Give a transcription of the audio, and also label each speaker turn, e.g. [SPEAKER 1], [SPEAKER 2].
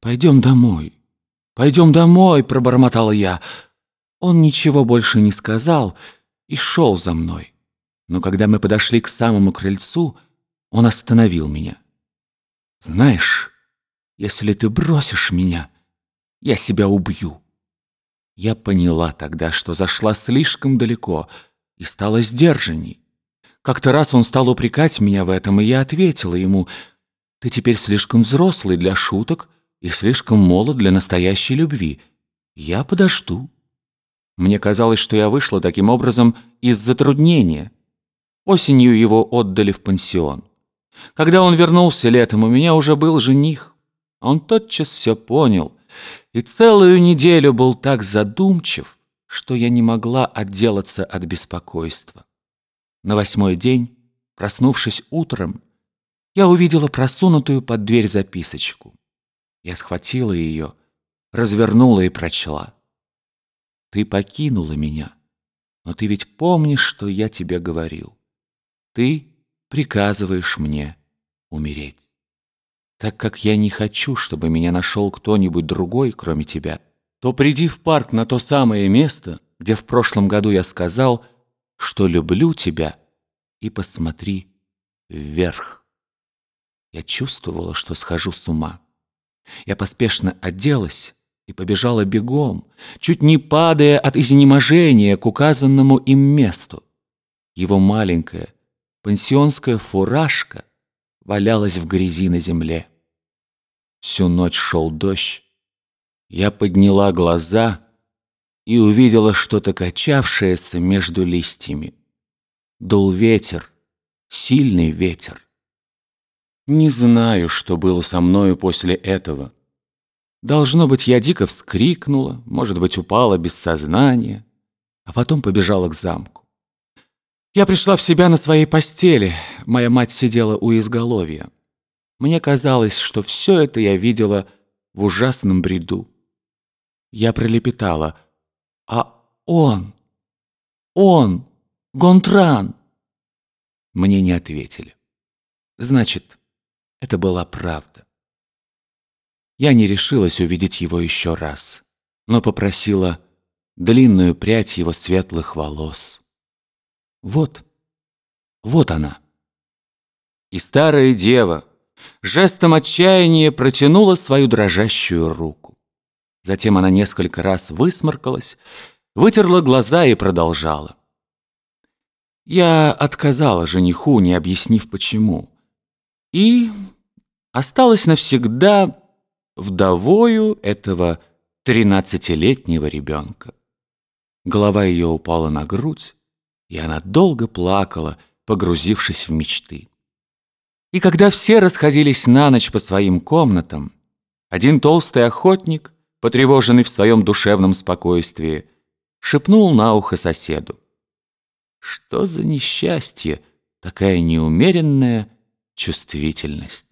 [SPEAKER 1] «Пойдем домой, пойдем домой», — пробормотала я. Он ничего больше не сказал и шел за мной. Но когда мы подошли к самому крыльцу, он остановил меня. «Знаешь, если ты бросишь меня, я себя убью». Я поняла тогда, что зашла слишком далеко и стала сдержанней. Как-то раз он стал упрекать меня в этом, и я ответила ему, «Ты теперь слишком взрослый для шуток и слишком молод для настоящей любви. Я подожду». Мне казалось, что я вышла таким образом из затруднения. Осенью его отдали в пансион. Когда он вернулся летом, у меня уже был жених. Он тотчас все понял и целую неделю был так задумчив, что я не могла отделаться от беспокойства. На восьмой день, проснувшись утром, я увидела просунутую под дверь записочку. Я схватила ее, развернула и прочла. «Ты покинула меня, но ты ведь помнишь, что я тебе говорил. Ты приказываешь мне умереть. Так как я не хочу, чтобы меня нашел кто-нибудь другой, кроме тебя, то приди в парк на то самое место, где в прошлом году я сказал, что люблю тебя, и посмотри вверх. Я чувствовала, что схожу с ума. Я поспешно оделась и побежала бегом, чуть не падая от изнеможения к указанному им месту. Его маленькая пансионская фуражка валялась в грязи на земле. Всю ночь шел дождь. Я подняла глаза и увидела что-то качавшееся между листьями. Дул ветер, сильный ветер. Не знаю, что было со мною после этого. Должно быть, я дико вскрикнула, может быть, упала без сознания, а потом побежала к замку. Я пришла в себя на своей постели, моя мать сидела у изголовья. Мне казалось, что все это я видела в ужасном бреду. Я пролепетала, а он, он, Гонтран. Мне не ответили. Значит, это была правда. Я не решилась увидеть его еще раз, но попросила длинную прядь его светлых волос. Вот, вот она. И старая дева жестом отчаяния протянула свою дрожащую руку. Затем она несколько раз высморкалась, вытерла глаза и продолжала. Я отказала жениху, не объяснив почему и осталась навсегда вдовою этого тринадцатилетнего ребенка. Голова ее упала на грудь, и она долго плакала, погрузившись в мечты. И когда все расходились на ночь по своим комнатам, один толстый охотник, потревоженный в своем душевном спокойствии, шепнул на ухо соседу. Что за несчастье, такая неумеренная чувствительность.